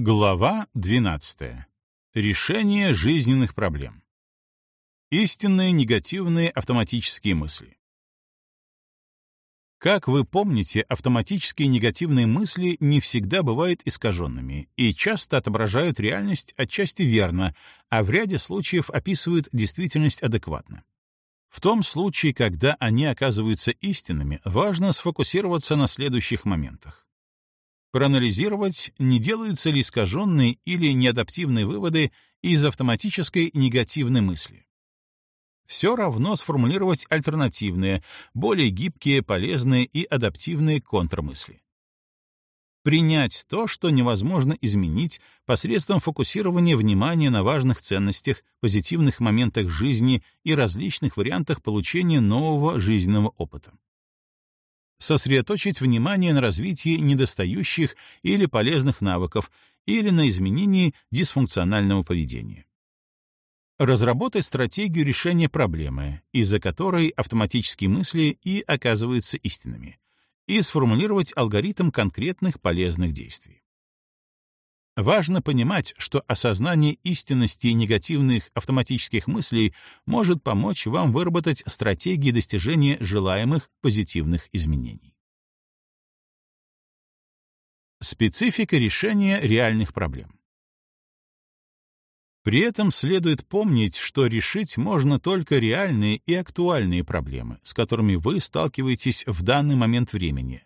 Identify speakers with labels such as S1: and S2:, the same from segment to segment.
S1: Глава 12. Решение жизненных проблем. Истинные негативные автоматические мысли. Как вы помните, автоматические негативные мысли не всегда бывают искаженными и часто отображают реальность отчасти верно, а в ряде случаев описывают действительность адекватно. В том случае, когда они оказываются истинными, важно сфокусироваться на следующих моментах. Проанализировать, не делаются ли искаженные или неадаптивные выводы из автоматической негативной мысли все равно сформулировать альтернативные, более гибкие, полезные и адаптивные контрмысли. Принять то, что невозможно изменить посредством фокусирования внимания на важных ценностях, позитивных моментах жизни и различных вариантах получения нового жизненного опыта. Сосредоточить внимание на развитии недостающих или полезных навыков или на изменении дисфункционального поведения разработать стратегию решения проблемы, из-за которой автоматические мысли и оказываются истинными, и сформулировать алгоритм конкретных полезных действий. Важно понимать, что осознание истинности негативных автоматических мыслей может помочь вам выработать стратегии достижения желаемых позитивных изменений. Специфика решения реальных проблем. При этом следует помнить, что решить можно только реальные и актуальные проблемы, с которыми вы сталкиваетесь в данный момент времени,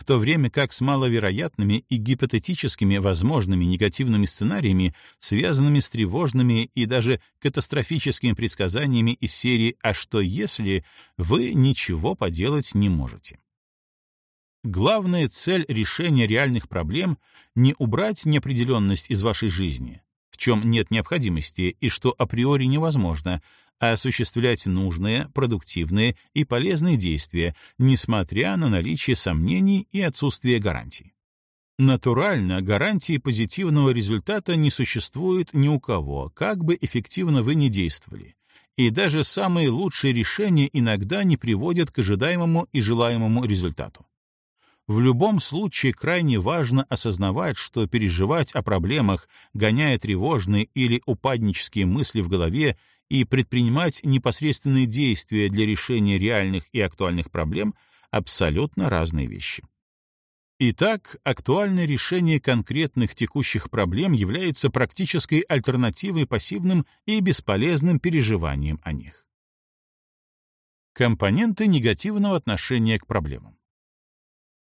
S1: в то время как с маловероятными и гипотетическими возможными негативными сценариями, связанными с тревожными и даже катастрофическими предсказаниями из серии «А что если?» вы ничего поделать не можете. Главная цель решения реальных проблем — не убрать неопределенность из вашей жизни, чем нет необходимости и что априори невозможно, осуществлять нужные, продуктивные и полезные действия, несмотря на наличие сомнений и отсутствие гарантий. Натурально гарантии позитивного результата не существует ни у кого, как бы эффективно вы ни действовали. И даже самые лучшие решения иногда не приводят к ожидаемому и желаемому результату. В любом случае крайне важно осознавать, что переживать о проблемах, гоняя тревожные или упаднические мысли в голове и предпринимать непосредственные действия для решения реальных и актуальных проблем — абсолютно разные вещи. Итак, актуальное решение конкретных текущих проблем является практической альтернативой пассивным и бесполезным переживаниям о них. Компоненты негативного отношения к проблемам.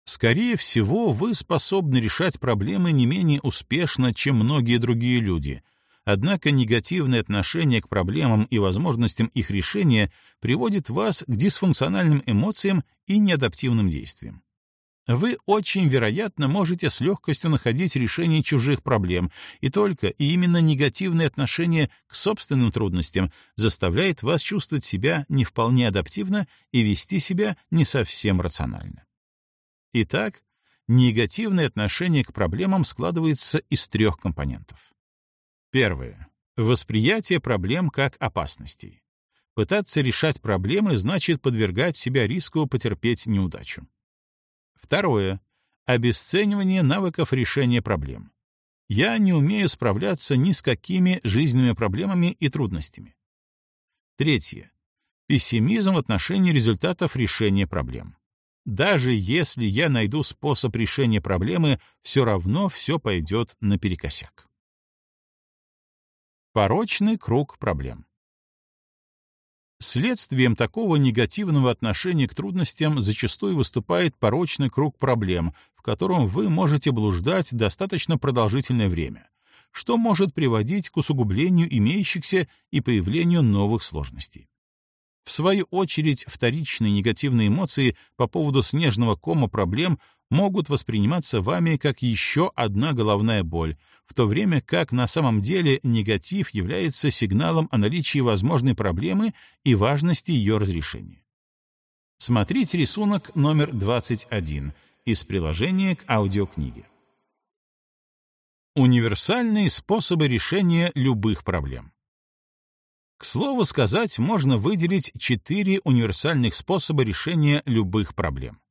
S1: Скорее всего, вы способны решать проблемы не менее успешно, чем многие другие люди, однако негативное отношение к проблемам и возможностям их решения приводит вас к дисфункциональным эмоциям и неадаптивным действиям. Вы очень вероятно можете с легкостью находить решение чужих проблем, и только и именно негативное отношение к собственным трудностям заставляет вас чувствовать себя не вполне адаптивно и вести себя не совсем рационально. Итак, негативное отношение к проблемам складывается из трех компонентов. Первое. Восприятие проблем как опасностей. Пытаться решать проблемы значит подвергать себя риску потерпеть неудачу. Второе. Обесценивание навыков решения проблем. Я не умею справляться ни с какими жизненными проблемами и трудностями. Третье. Пессимизм в отношении результатов решения проблем. Даже если я найду способ решения проблемы, все равно все пойдет наперекосяк. Порочный круг проблем. Следствием такого негативного отношения к трудностям зачастую выступает порочный круг проблем, в котором вы можете блуждать достаточно продолжительное время, что может приводить к усугублению имеющихся и появлению новых сложностей. В свою очередь, вторичные негативные эмоции по поводу снежного кома проблем могут восприниматься вами как еще одна головная боль, в то время как на самом деле негатив является сигналом о наличии возможной проблемы и важности ее разрешения. Смотрите рисунок номер 21 из приложения к аудиокниге. Универсальные способы решения любых проблем. К слову сказать, можно выделить четыре универсальных способа решения любых проблем.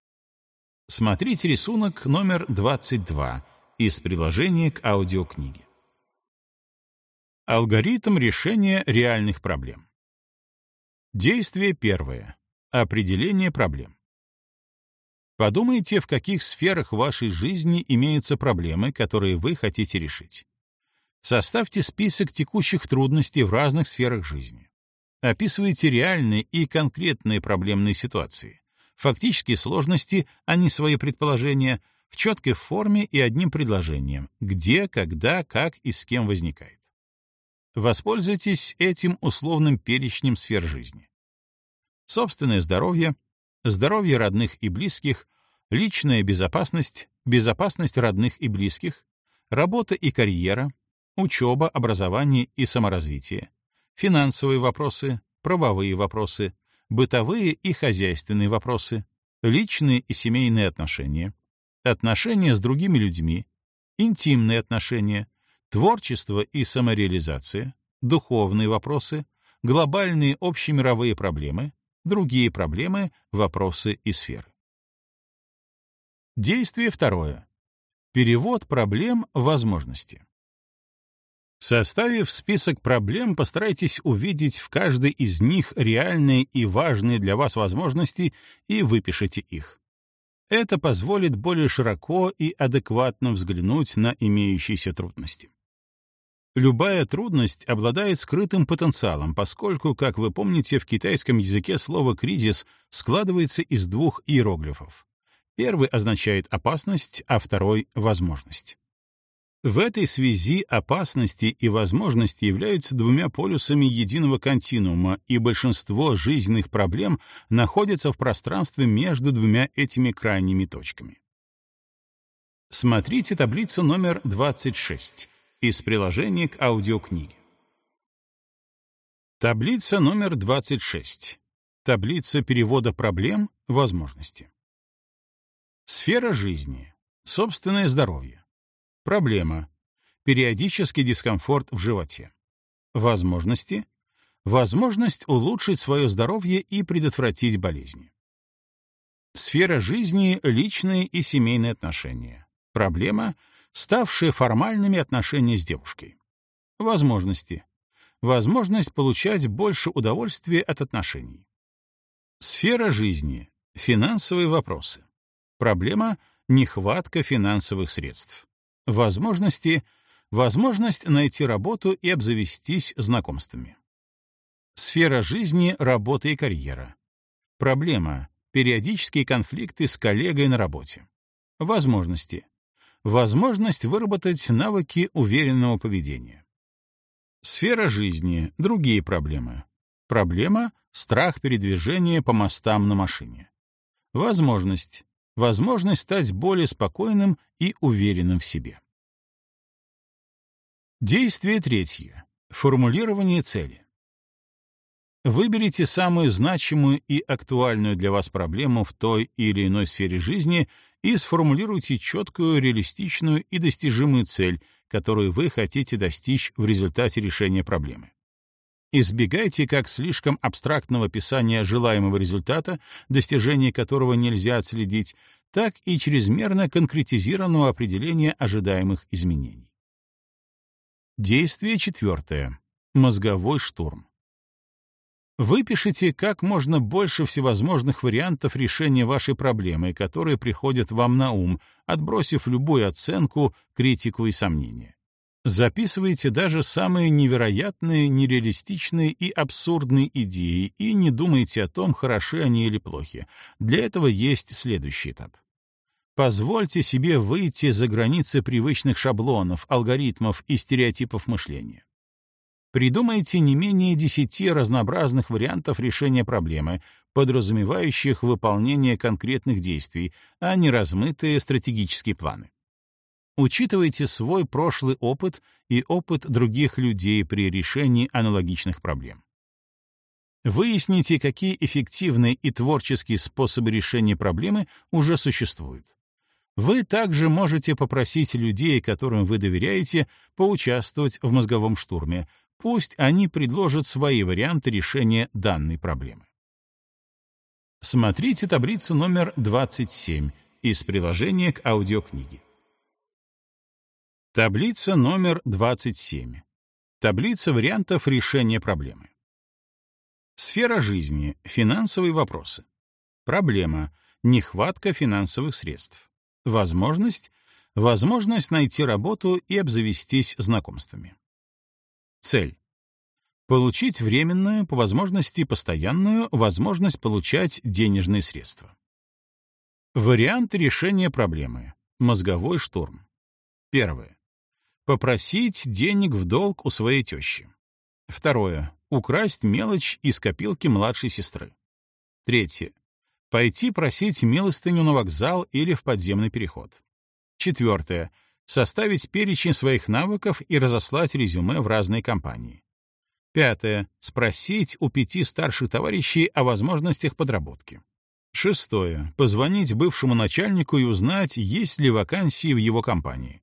S1: Смотрите рисунок номер 22 из приложения к аудиокниге. Алгоритм решения реальных проблем. Действие первое. Определение проблем. Подумайте, в каких сферах вашей жизни имеются проблемы, которые вы хотите решить. Составьте список текущих трудностей в разных сферах жизни. Описывайте реальные и конкретные проблемные ситуации, фактические сложности, а не свои предположения, в четкой форме и одним предложением, где, когда, как и с кем возникает. Воспользуйтесь этим условным перечнем сфер жизни. Собственное здоровье, здоровье родных и близких, личная безопасность, безопасность родных и близких, работа и карьера, учеба, образование и саморазвитие, финансовые вопросы, правовые вопросы, бытовые и хозяйственные вопросы, личные и семейные отношения, отношения с другими людьми, интимные отношения, творчество и самореализация, духовные вопросы, глобальные общемировые проблемы, другие проблемы, вопросы и сферы. Действие второе. Перевод проблем в возможности. Составив список проблем, постарайтесь увидеть в каждой из них реальные и важные для вас возможности и выпишите их. Это позволит более широко и адекватно взглянуть на имеющиеся трудности. Любая трудность обладает скрытым потенциалом, поскольку, как вы помните, в китайском языке слово «кризис» складывается из двух иероглифов. Первый означает опасность, а второй — возможность. В этой связи опасности и возможности являются двумя полюсами единого континуума, и большинство жизненных проблем находятся в пространстве между двумя этими крайними точками. Смотрите таблицу номер 26 из приложения к аудиокниге. Таблица номер 26. Таблица перевода проблем, возможности. Сфера жизни. Собственное здоровье. Проблема. Периодический дискомфорт в животе. Возможности. Возможность улучшить свое здоровье и предотвратить болезни. Сфера жизни — личные и семейные отношения. Проблема — ставшие формальными отношения с девушкой. Возможности. Возможность получать больше удовольствия от отношений. Сфера жизни. Финансовые вопросы. Проблема — нехватка финансовых средств. Возможности — возможность найти работу и обзавестись знакомствами. Сфера жизни — работа и карьера. Проблема — периодические конфликты с коллегой на работе. Возможности возможность выработать навыки уверенного поведения. Сфера жизни — другие проблемы. Проблема — страх передвижения по мостам на машине. Возможность — возможность стать более спокойным и уверенным в себе. Действие третье. Формулирование цели. Выберите самую значимую и актуальную для вас проблему в той или иной сфере жизни и сформулируйте четкую, реалистичную и достижимую цель, которую вы хотите достичь в результате решения проблемы. Избегайте как слишком абстрактного описания желаемого результата, достижение которого нельзя отследить, так и чрезмерно конкретизированного определения ожидаемых изменений. Действие четвертое. Мозговой штурм. Выпишите как можно больше всевозможных вариантов решения вашей проблемы, которые приходят вам на ум, отбросив любую оценку, критику и сомнения. Записывайте даже самые невероятные, нереалистичные и абсурдные идеи и не думайте о том, хороши они или плохи. Для этого есть следующий этап. Позвольте себе выйти за границы привычных шаблонов, алгоритмов и стереотипов мышления. Придумайте не менее десяти разнообразных вариантов решения проблемы, подразумевающих выполнение конкретных действий, а не размытые стратегические планы. Учитывайте свой прошлый опыт и опыт других людей при решении аналогичных проблем. Выясните, какие эффективные и творческие способы решения проблемы уже существуют. Вы также можете попросить людей, которым вы доверяете, поучаствовать в мозговом штурме, Пусть они предложат свои варианты решения данной проблемы. Смотрите таблицу номер 27 из приложения к аудиокниге. Таблица номер 27. Таблица вариантов решения проблемы. Сфера жизни. Финансовые вопросы. Проблема. Нехватка финансовых средств. Возможность. Возможность найти работу и обзавестись знакомствами. Цель. Получить временную, по возможности постоянную, возможность получать денежные средства. Вариант решения проблемы. Мозговой штурм. Первое. Попросить денег в долг у своей тещи. Второе. Украсть мелочь из копилки младшей сестры. Третье. Пойти просить милостыню на вокзал или в подземный переход. Четвертое. Составить перечень своих навыков и разослать резюме в разные компании. Пятое. Спросить у пяти старших товарищей о возможностях подработки. Шестое. Позвонить бывшему начальнику и узнать, есть ли вакансии в его компании.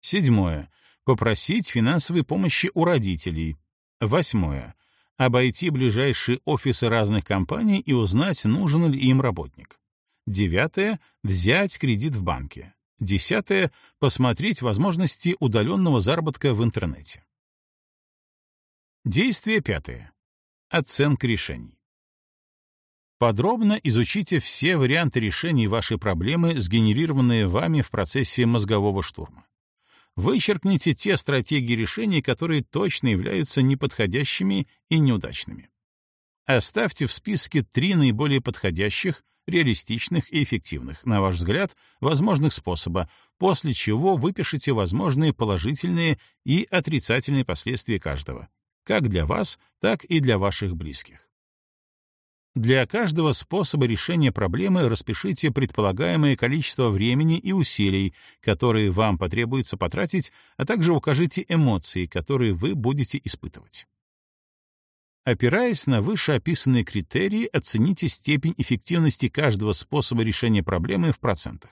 S1: Седьмое. Попросить финансовой помощи у родителей. Восьмое. Обойти ближайшие офисы разных компаний и узнать, нужен ли им работник. Девятое. Взять кредит в банке. Десятое. Посмотреть возможности удаленного заработка в интернете. Действие пятое. Оценка решений. Подробно изучите все варианты решений вашей проблемы, сгенерированные вами в процессе мозгового штурма. Вычеркните те стратегии решений, которые точно являются неподходящими и неудачными. Оставьте в списке три наиболее подходящих, реалистичных и эффективных, на ваш взгляд, возможных способа, после чего выпишите возможные положительные и отрицательные последствия каждого как для вас, так и для ваших близких. Для каждого способа решения проблемы распишите предполагаемое количество времени и усилий, которые вам потребуется потратить, а также укажите эмоции, которые вы будете испытывать. Опираясь на вышеописанные критерии, оцените степень эффективности каждого способа решения проблемы в процентах.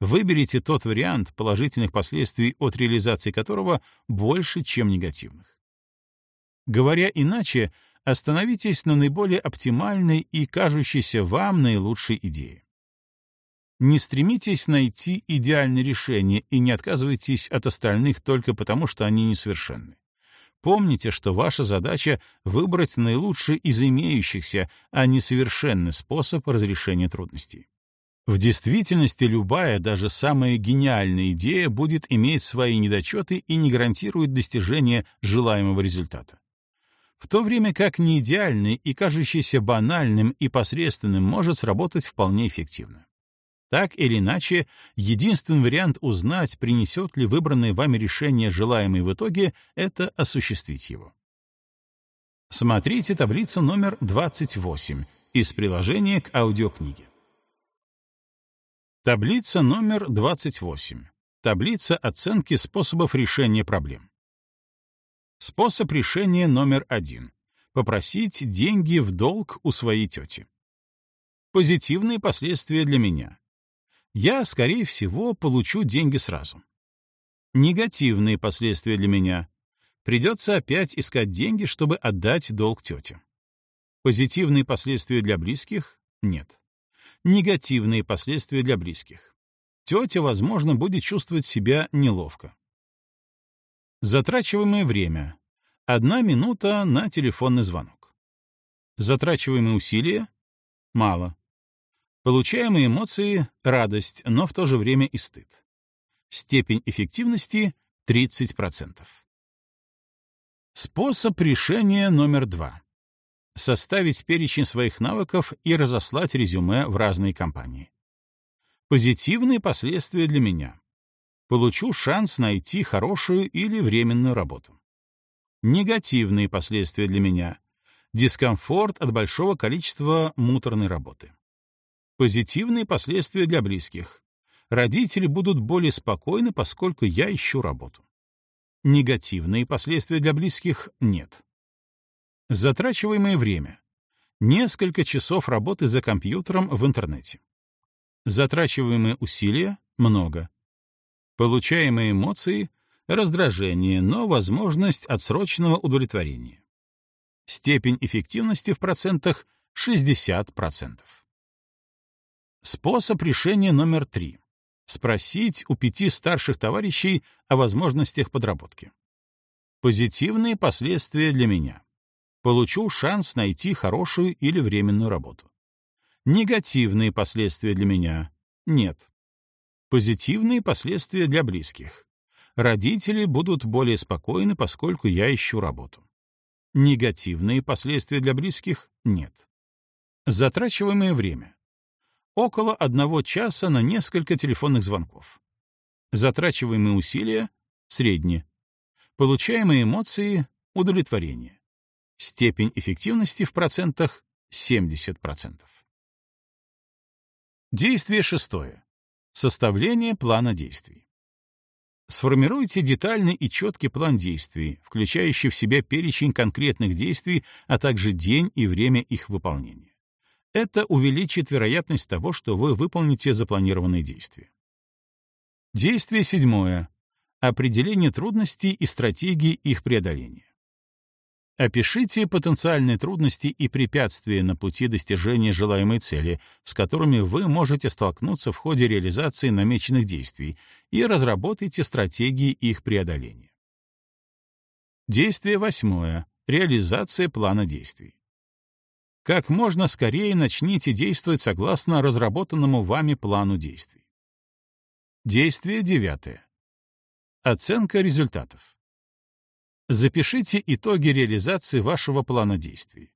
S1: Выберите тот вариант, положительных последствий от реализации которого больше, чем негативных. Говоря иначе, остановитесь на наиболее оптимальной и кажущейся вам наилучшей идее. Не стремитесь найти идеальное решение и не отказывайтесь от остальных только потому, что они несовершенны. Помните, что ваша задача — выбрать наилучший из имеющихся, а не совершенный способ разрешения трудностей. В действительности любая, даже самая гениальная идея будет иметь свои недочеты и не гарантирует достижения желаемого результата в то время как неидеальный и кажущийся банальным и посредственным может сработать вполне эффективно. Так или иначе, единственный вариант узнать, принесет ли выбранное вами решение желаемое в итоге, это осуществить его. Смотрите таблицу номер 28 из приложения к аудиокниге. Таблица номер 28. Таблица оценки способов решения проблем. Способ решения номер один. Попросить деньги в долг у своей тети. Позитивные последствия для меня. Я, скорее всего, получу деньги сразу. Негативные последствия для меня. Придется опять искать деньги, чтобы отдать долг тете. Позитивные последствия для близких — нет. Негативные последствия для близких. Тетя, возможно, будет чувствовать себя неловко. Затрачиваемое время — одна минута на телефонный звонок. Затрачиваемые усилия — мало. Получаемые эмоции — радость, но в то же время и стыд. Степень эффективности — 30%. Способ решения номер два. Составить перечень своих навыков и разослать резюме в разные компании. Позитивные последствия для меня получу шанс найти хорошую или временную работу. Негативные последствия для меня — дискомфорт от большого количества муторной работы. Позитивные последствия для близких. Родители будут более спокойны, поскольку я ищу работу. Негативные последствия для близких — нет. Затрачиваемое время. Несколько часов работы за компьютером в интернете. Затрачиваемые усилия — много. Получаемые эмоции — раздражение, но возможность отсроченного удовлетворения. Степень эффективности в процентах — 60%. Способ решения номер три. Спросить у пяти старших товарищей о возможностях подработки. Позитивные последствия для меня. Получу шанс найти хорошую или временную работу. Негативные последствия для меня. Нет. Позитивные последствия для близких. Родители будут более спокойны, поскольку я ищу работу. Негативные последствия для близких — нет. Затрачиваемое время. Около одного часа на несколько телефонных звонков. Затрачиваемые усилия — средние. Получаемые эмоции — удовлетворение. Степень эффективности в процентах — 70%. Действие шестое. Составление плана действий. Сформируйте детальный и четкий план действий, включающий в себя перечень конкретных действий, а также день и время их выполнения. Это увеличит вероятность того, что вы выполните запланированные действия. Действие седьмое. Определение трудностей и стратегии их преодоления. Опишите потенциальные трудности и препятствия на пути достижения желаемой цели, с которыми вы можете столкнуться в ходе реализации намеченных действий, и разработайте стратегии их преодоления. Действие восьмое. Реализация плана действий. Как можно скорее начните действовать согласно разработанному вами плану действий. Действие девятое. Оценка результатов. Запишите итоги реализации вашего плана действий.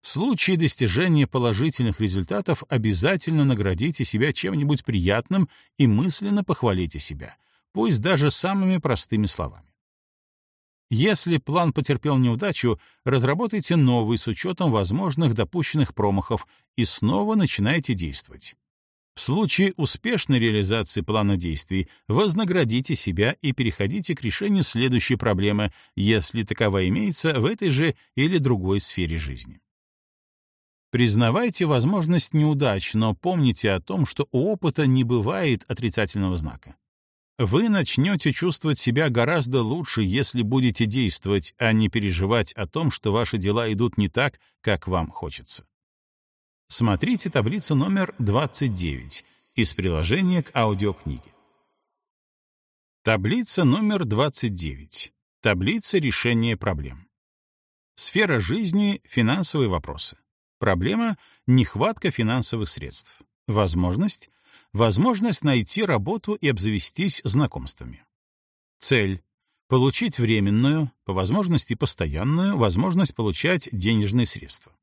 S1: В случае достижения положительных результатов обязательно наградите себя чем-нибудь приятным и мысленно похвалите себя, пусть даже самыми простыми словами. Если план потерпел неудачу, разработайте новый с учетом возможных допущенных промахов и снова начинайте действовать. В случае успешной реализации плана действий вознаградите себя и переходите к решению следующей проблемы, если таковая имеется в этой же или другой сфере жизни. Признавайте возможность неудач, но помните о том, что у опыта не бывает отрицательного знака. Вы начнете чувствовать себя гораздо лучше, если будете действовать, а не переживать о том, что ваши дела идут не так, как вам хочется. Смотрите таблицу номер 29 из приложения к аудиокниге. Таблица номер 29. Таблица решения проблем. Сфера жизни — финансовые вопросы. Проблема — нехватка финансовых средств. Возможность — возможность найти работу и обзавестись знакомствами. Цель — получить временную, по возможности постоянную, возможность получать денежные средства.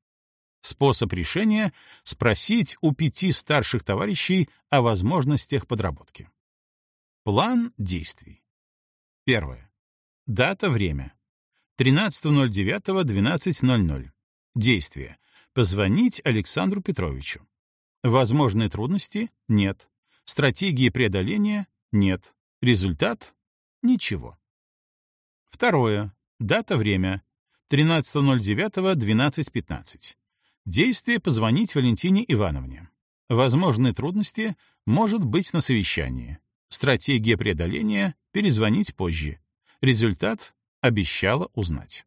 S1: Способ решения — спросить у пяти старших товарищей о возможностях подработки. План действий. Первое. Дата, время. 13.09.12.00. Действие. Позвонить Александру Петровичу. Возможные трудности? Нет. Стратегии преодоления? Нет. Результат? Ничего. Второе. Дата, время. 13.09.12.15. Действие позвонить Валентине Ивановне. Возможные трудности может быть на совещании. Стратегия преодоления — перезвонить позже. Результат — обещала узнать.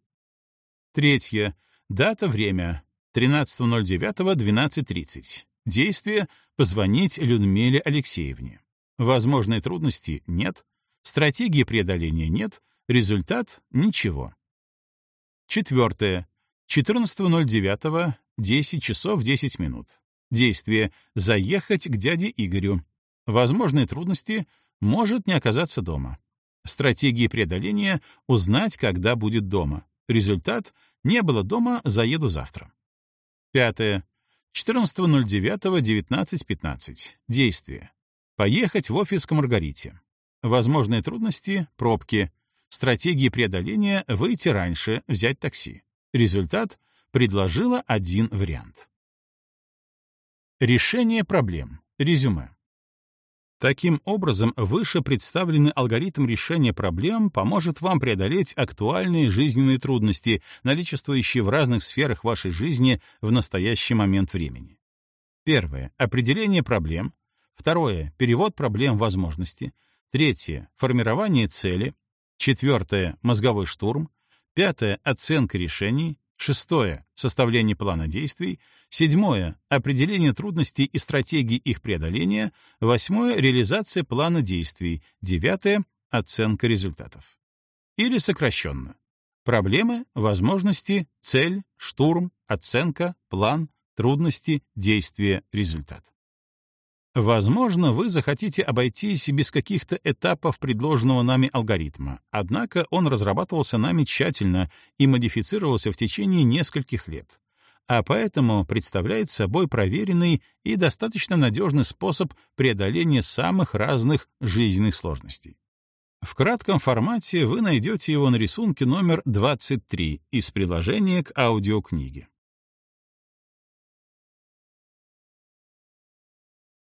S1: Третье. Дата, время. 13.09.12.30. Действие — позвонить Людмиле Алексеевне. Возможные трудности — нет. Стратегии преодоления — нет. Результат — ничего. Четвертое. 14.09. 10 часов 10 минут. Действие — заехать к дяде Игорю. Возможные трудности — может не оказаться дома. Стратегии преодоления — узнать, когда будет дома. Результат — не было дома, заеду завтра. Пятое. 14.09.19.15. Действие. Поехать в офис к Маргарите. Возможные трудности — пробки. Стратегии преодоления — выйти раньше, взять такси. Результат предложила один вариант. Решение проблем. Резюме. Таким образом, выше представленный алгоритм решения проблем поможет вам преодолеть актуальные жизненные трудности, наличествующие в разных сферах вашей жизни в настоящий момент времени. Первое — определение проблем. Второе — перевод проблем в возможности. Третье — формирование цели. Четвертое — мозговой штурм. Пятое — оценка решений. Шестое — составление плана действий. Седьмое — определение трудностей и стратегии их преодоления. Восьмое — реализация плана действий. Девятое — оценка результатов. Или сокращенно. Проблемы, возможности, цель, штурм, оценка, план, трудности, действия, результат. Возможно, вы захотите обойтись без каких-то этапов предложенного нами алгоритма, однако он разрабатывался нами тщательно и модифицировался в течение нескольких лет, а поэтому представляет собой проверенный и достаточно надежный способ преодоления самых разных жизненных сложностей. В кратком формате вы найдете его на рисунке номер 23 из приложения к аудиокниге.